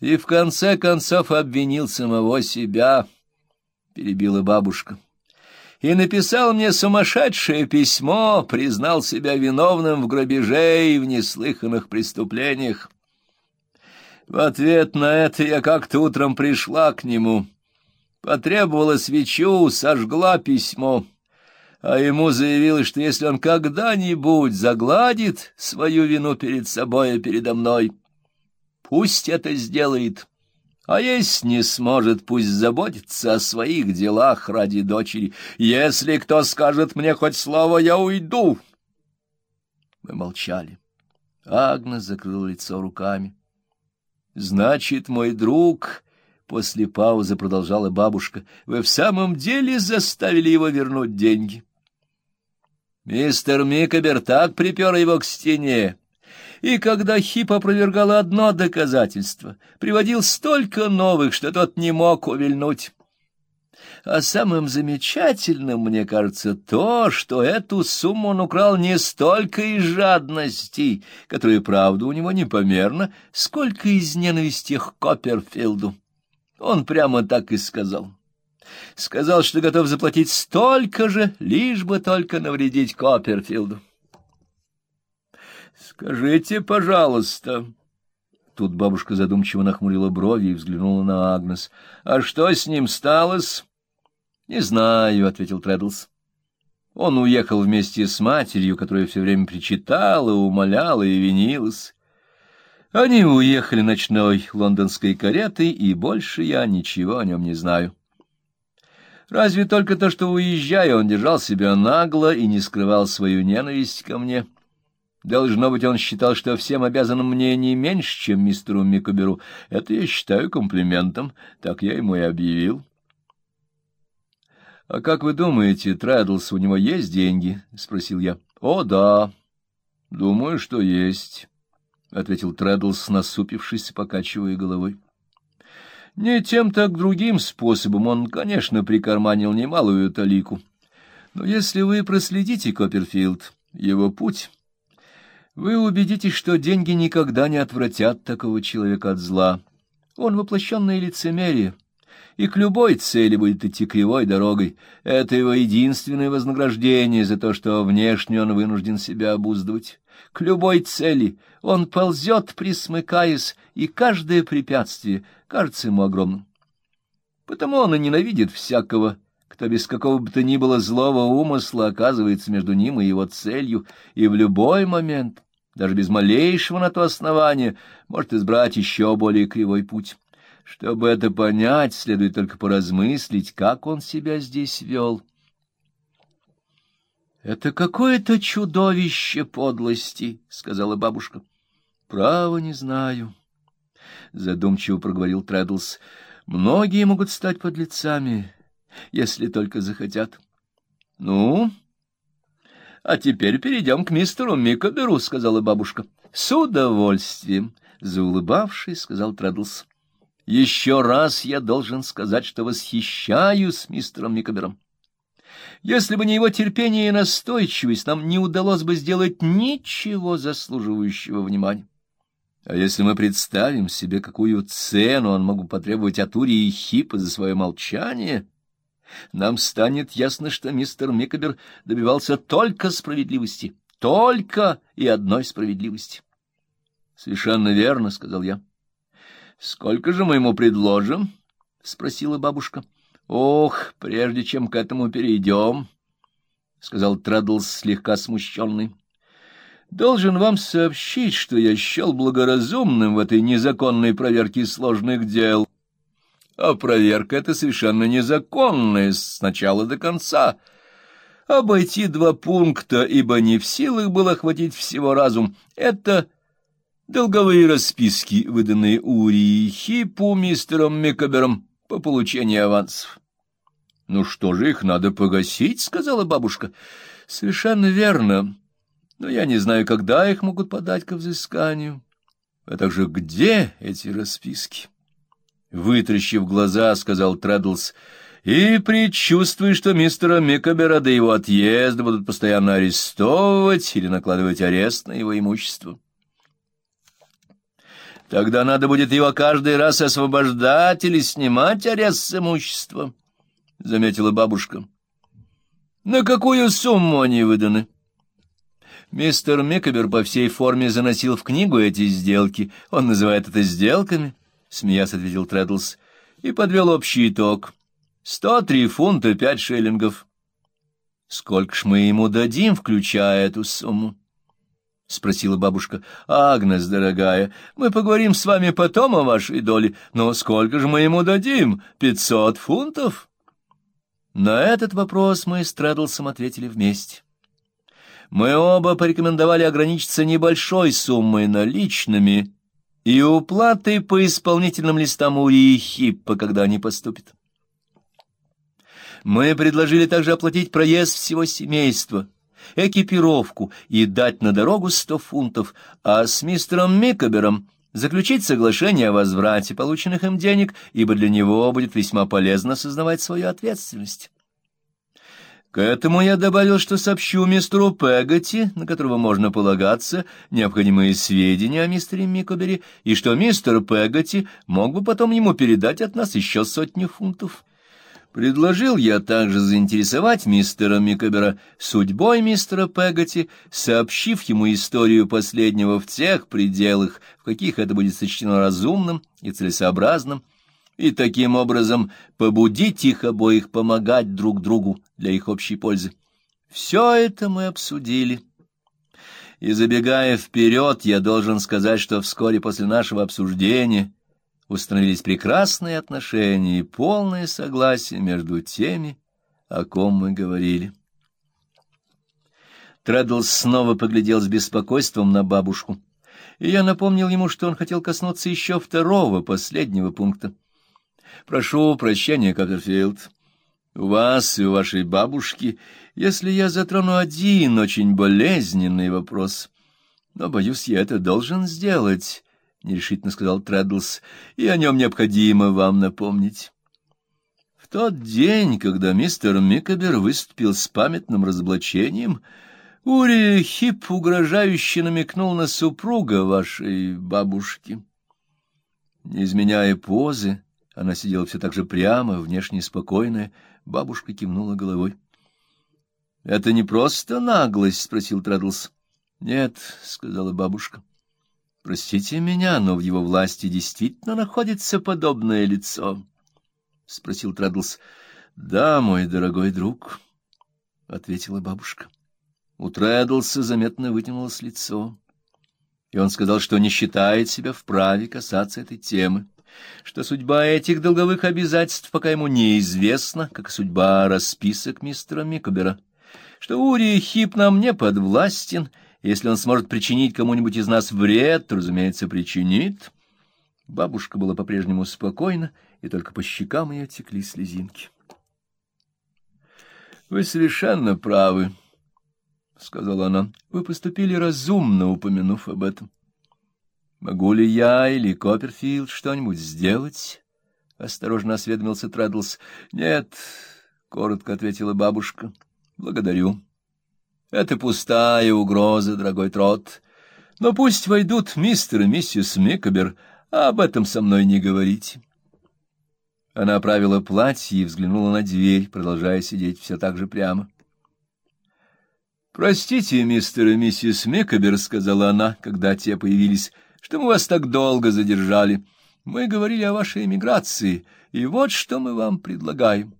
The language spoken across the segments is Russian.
И в конце концов обвинил самого себя, — перебила бабушка. И написал мне сумасшедшее письмо, признал себя виновным в грабеже и в неслыханных преступлениях. В ответ на это я как-то утром пришла к нему, потребовала свечу, сожгла письмо, а ему заявилось, что если он когда-нибудь загладит свою вину перед собой и передо мной, пусть это сделает, а если не сможет, пусть заботится о своих делах ради дочери. Если кто скажет мне хоть слово, я уйду. Мы молчали. Агнес закрыл лицо руками. Значит, мой друг, после паузы продолжала бабушка, вы в самом деле заставили его вернуть деньги. Мистер Микобер так припер его к стене, и когда Хип опровергал одно доказательство, приводил столько новых, что тот не мог увильнуть. А самым замечательным, мне кажется, то, что эту сумму он украл не столько из жадности, которая, правда, у него непомерна, сколько из ненависти к Копперфилду. Он прямо так и сказал. Сказал, что готов заплатить столько же, лишь бы только навредить Копперфилду. «Скажите, пожалуйста...» Тут бабушка задумчиво нахмурила брови и взглянула на Агнес. «А что с ним сталось?» «Не знаю», — ответил Треддлс. Он уехал вместе с матерью, которая все время причитала, умоляла и винилась. Они уехали ночной лондонской каретой, и больше я ничего о нем не знаю. Разве только то, что, уезжая, он держал себя нагло и не скрывал свою ненависть ко мне. Должно быть, он считал, что всем обязан мне не меньше, чем мистеру Микоберу. Это я считаю комплиментом, так я ему и объявил. — А как вы думаете, Трэддлс, у него есть деньги? — спросил я. — О, да. — Думаю, что есть, — ответил Трэддлс, насупившись, покачивая головой. Не тем, так другим способом он, конечно, прикарманил немалую талику. Но если вы проследите Копперфилд, его путь, вы убедитесь, что деньги никогда не отвратят такого человека от зла. Он воплощенное лицемерие и к любой цели будет идти кривой дорогой. Это его единственное вознаграждение за то, что внешне он вынужден себя обуздывать. К любой цели он ползет, присмыкаясь, и каждое препятствие кажется ему огромным. Потому он и ненавидит всякого, кто без какого бы то ни было злого умысла оказывается между ним и его целью, и в любой момент, даже без малейшего на то основания, может избрать еще более кривой путь. Чтобы это понять, следует только поразмыслить, как он себя здесь вел. — Это какое-то чудовище подлости, — сказала бабушка. — Право не знаю, — задумчиво проговорил Трэддлс. — Многие могут стать подлецами, если только захотят. — Ну, а теперь перейдем к мистеру Микоберу, — сказала бабушка. — С удовольствием, — заулыбавшись, сказал Трэддлс. Еще раз я должен сказать, что восхищаюсь мистером Микобером. Если бы не его терпение и настойчивость, нам не удалось бы сделать ничего заслуживающего внимания. А если мы представим себе, какую цену он мог бы потребовать от Ури и Хипа за свое молчание, нам станет ясно, что мистер Микобер добивался только справедливости, только и одной справедливости. — Совершенно верно, — сказал я. — Сколько же мы ему предложим? — спросила бабушка. — Ох, прежде чем к этому перейдем, — сказал Трэддлс, слегка смущенный. — Должен вам сообщить, что я счел благоразумным в этой незаконной проверке сложных дел. А проверка эта совершенно незаконная с начала до конца. Обойти два пункта, ибо не в силах было охватить всего разум, — это Долговые расписки, выданные Урии Хипу мистером Микобером по получению авансов. — Ну что же, их надо погасить, — сказала бабушка. — Совершенно верно. Но я не знаю, когда их могут подать к взысканию. А также где эти расписки? Вытрящив глаза, сказал Трэддлс, — и предчувствую, что мистера Микобера до его отъезда будут постоянно арестовывать или накладывать арест на его имущество. — Тогда надо будет его каждый раз освобождать или снимать арест с имущества, — заметила бабушка. — На какую сумму они выданы? Мистер Микобер по всей форме заносил в книгу эти сделки. Он называет это сделками, — смеясь ответил Треддлс, и подвел общий итог. Сто три фунта пять шиллингов. Сколько ж мы ему дадим, включая эту сумму? — спросила бабушка. — Агнес, дорогая, мы поговорим с вами потом о вашей доле, но сколько же мы ему дадим? Пятьсот фунтов? На этот вопрос мы с Трэддлсом ответили вместе. Мы оба порекомендовали ограничиться небольшой суммой наличными и уплатой по исполнительным листам Урии Хиппа, когда они поступят. Мы предложили также оплатить проезд всего семейства — экипировку и дать на дорогу сто фунтов, а с мистером Микобером заключить соглашение о возврате полученных им денег, ибо для него будет весьма полезно осознавать свою ответственность. К этому я добавил, что сообщу мистеру Пегати, на которого можно полагаться, необходимые сведения о мистере Микобере, и что мистер Пегати мог бы потом ему передать от нас еще сотню фунтов. Предложил я также заинтересовать мистера Микобера судьбой мистера Пегати, сообщив ему историю последнего в тех пределах, в каких это будет сочтено разумным и целесообразным, и таким образом побудить их обоих помогать друг другу для их общей пользы. Все это мы обсудили. И забегая вперед, я должен сказать, что вскоре после нашего обсуждения установились прекрасные отношения и полное согласие между теми, о ком мы говорили. Треддлс снова поглядел с беспокойством на бабушку, и я напомнил ему, что он хотел коснуться еще второго, последнего пункта. «Прошу прощения, Копперфилд. У вас и у вашей бабушки, если я затрону один очень болезненный вопрос, но, боюсь, я это должен сделать» нерешительно сказал Треддлс, — и о нем необходимо вам напомнить. В тот день, когда мистер Микобер выступил с памятным разоблачением, Ури Хип угрожающе намекнул на супруга вашей бабушки. Не изменяя позы, она сидела все так же прямо, внешне спокойная, бабушка кивнула головой. — Это не просто наглость? — спросил Треддлс. — Нет, — сказала бабушка. — Простите меня, но в его власти действительно находится подобное лицо, — спросил Традлс. — Да, мой дорогой друг, — ответила бабушка. У Трэддлса заметно вытянулось лицо, и он сказал, что не считает себя вправе касаться этой темы, что судьба этих долговых обязательств пока ему неизвестна, как судьба расписок мистера Микобера, что Ури Хип нам не подвластен, — если он сможет причинить кому-нибудь из нас вред, то, разумеется, причинит. Бабушка была по-прежнему спокойна, и только по щекам ее текли слезинки. — Вы совершенно правы, — сказала она. — Вы поступили разумно, упомянув об этом. — Могу ли я или Копперфилд что-нибудь сделать? — осторожно осведомился Трэддлс. — Нет, — коротко ответила бабушка. — Благодарю. Это пустая угроза, дорогой Трот. Но пусть войдут мистер и миссис Микобер, а об этом со мной не говорите. Она оправила платье и взглянула на дверь, продолжая сидеть все так же прямо. «Простите, мистер и миссис Микобер», — сказала она, когда те появились, — «что мы вас так долго задержали. Мы говорили о вашей эмиграции, и вот что мы вам предлагаем».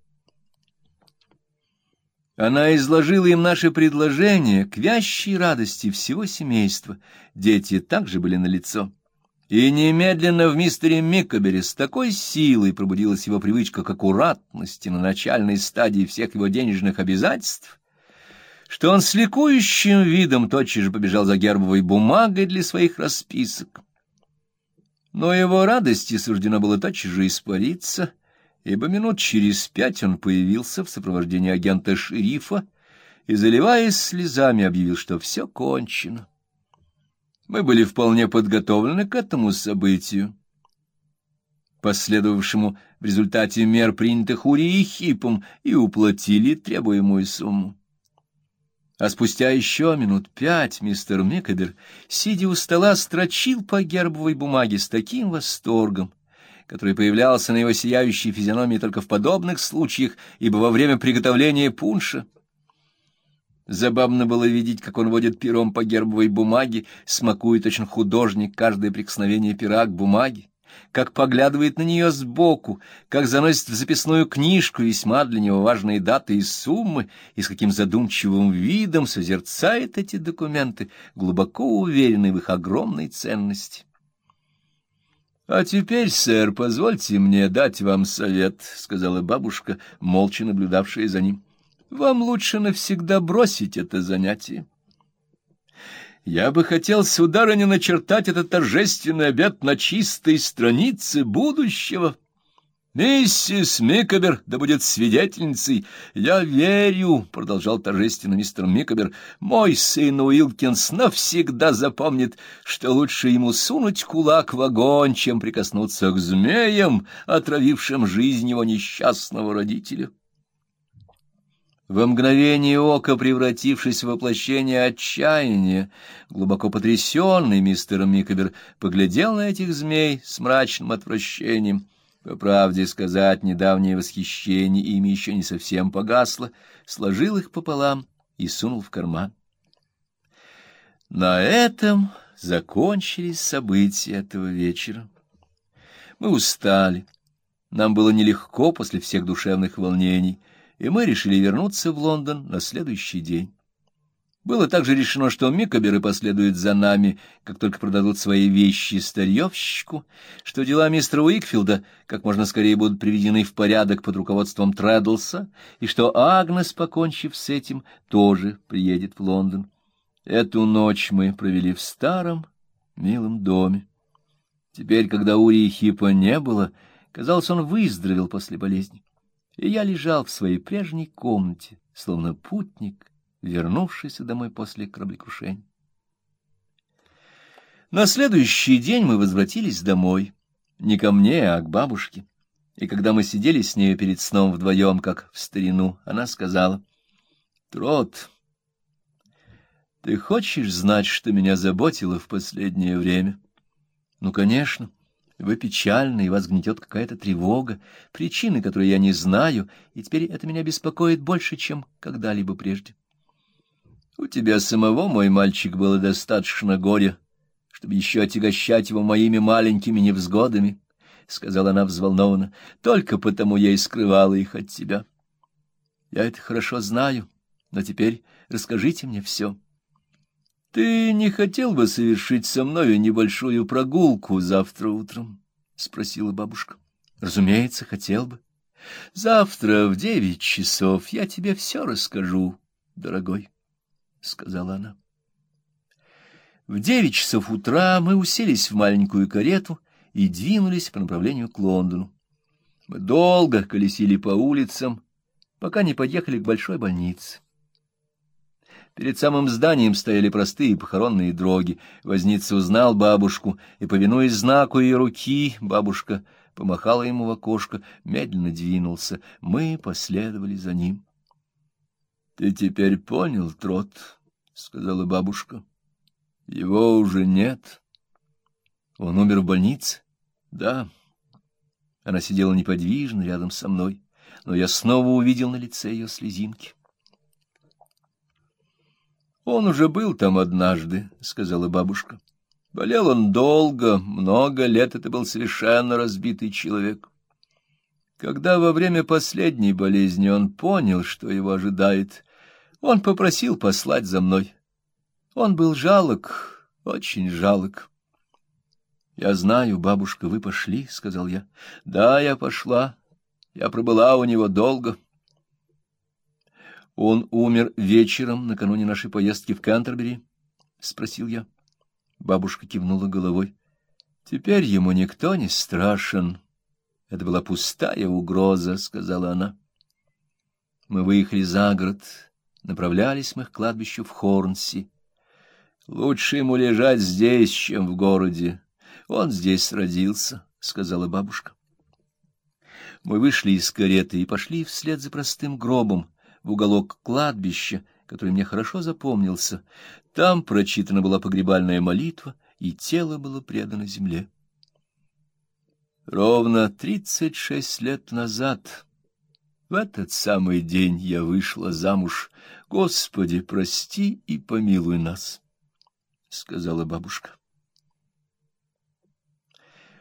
Она изложила им наше предложение к вящей радости всего семейства. Дети также были на лицо. И немедленно в мистере Миккобере с такой силой пробудилась его привычка к аккуратности на начальной стадии всех его денежных обязательств, что он с ликующим видом тотчас же побежал за гербовой бумагой для своих расписок. Но его радости суждено было тотчас же испариться — ибо минут через пять он появился в сопровождении агента шерифа и, заливаясь слезами, объявил, что все кончено. Мы были вполне подготовлены к этому событию, последовавшему в результате мер, принятых Ури и Хипом, и уплатили требуемую сумму. А спустя еще минут пять мистер Микобер, сидя у стола, строчил по гербовой бумаге с таким восторгом, который появлялся на его сияющей физиономии только в подобных случаях, ибо во время приготовления пунша. Забавно было видеть, как он водит пером по гербовой бумаге, смакует точно художник каждое прикосновение пера к бумаге как поглядывает на нее сбоку, как заносит в записную книжку весьма для него важные даты и суммы, и с каким задумчивым видом созерцает эти документы, глубоко уверенный в их огромной ценности. — А теперь, сэр, позвольте мне дать вам совет, — сказала бабушка, молча наблюдавшая за ним. — Вам лучше навсегда бросить это занятие. Я бы хотел, сударыня, начертать этот торжественный обед на чистой странице будущего. Миссис Микобер, да будет свидетельницей, я верю, — продолжал торжественно мистер Микобер, — мой сын Уилкинс навсегда запомнит, что лучше ему сунуть кулак в огонь, чем прикоснуться к змеям, отравившим жизнь его несчастного родителя. Во мгновение ока, превратившись в воплощение отчаяния, глубоко потрясенный мистер Микобер поглядел на этих змей с мрачным отвращением. По правде сказать, недавнее восхищение ими еще не совсем погасло, сложил их пополам и сунул в карман. На этом закончились события этого вечера. Мы устали. Нам было нелегко после всех душевных волнений — и мы решили вернуться в Лондон на следующий день. Было также решено, что Микоберы последуют за нами, как только продадут свои вещи старьевщику, что дела мистера Уикфилда как можно скорее будут приведены в порядок под руководством Трэддлса, и что Агнес, покончив с этим, тоже приедет в Лондон. Эту ночь мы провели в старом, милом доме. Теперь, когда Ури Хипа не было, казалось, он выздоровел после болезни и я лежал в своей прежней комнате, словно путник, вернувшийся домой после кораблекрушения. На следующий день мы возвратились домой, не ко мне, а к бабушке, и когда мы сидели с нею перед сном вдвоем, как в старину, она сказала, «Трот, ты хочешь знать, что меня заботило в последнее время?» «Ну, конечно». Вы печальны, и вас гнетет какая-то тревога, причины, которой я не знаю, и теперь это меня беспокоит больше, чем когда-либо прежде. У тебя самого, мой мальчик, было достаточно горя, чтобы еще отягощать его моими маленькими невзгодами, — сказала она взволнованно. — Только потому я и скрывала их от тебя. Я это хорошо знаю, но теперь расскажите мне все. Ты не хотел бы совершить со мною небольшую прогулку завтра утром? — спросила бабушка. — Разумеется, хотел бы. Завтра в девять часов я тебе все расскажу, дорогой, — сказала она. В девять часов утра мы уселись в маленькую карету и двинулись по направлению к Лондону. Мы долго колесили по улицам, пока не подъехали к большой больнице. Перед самым зданием стояли простые похоронные дроги. Возница узнал бабушку, и, повинуясь знаку ее руки, бабушка помахала ему в окошко, медленно двинулся. Мы последовали за ним. — Ты теперь понял, Трот, — сказала бабушка. — Его уже нет. Он умер в больнице? — Да. Она сидела неподвижно рядом со мной, но я снова увидел на лице ее слезинки. Он уже был там однажды, — сказала бабушка. Болел он долго, много лет это был совершенно разбитый человек. Когда во время последней болезни он понял, что его ожидает, он попросил послать за мной. Он был жалок, очень жалок. — Я знаю, бабушка, вы пошли, — сказал я. — Да, я пошла. Я пробыла у него долго. — он умер вечером, накануне нашей поездки в Кантербери? — спросил я. Бабушка кивнула головой. — Теперь ему никто не страшен. Это была пустая угроза, — сказала она. Мы выехали за город, направлялись мы к кладбищу в Хорнси. Лучше ему лежать здесь, чем в городе. Он здесь родился, — сказала бабушка. Мы вышли из кареты и пошли вслед за простым гробом, в уголок кладбища, который мне хорошо запомнился. Там прочитана была погребальная молитва, и тело было предано земле. Ровно тридцать шесть лет назад, в этот самый день, я вышла замуж. Господи, прости и помилуй нас, — сказала бабушка.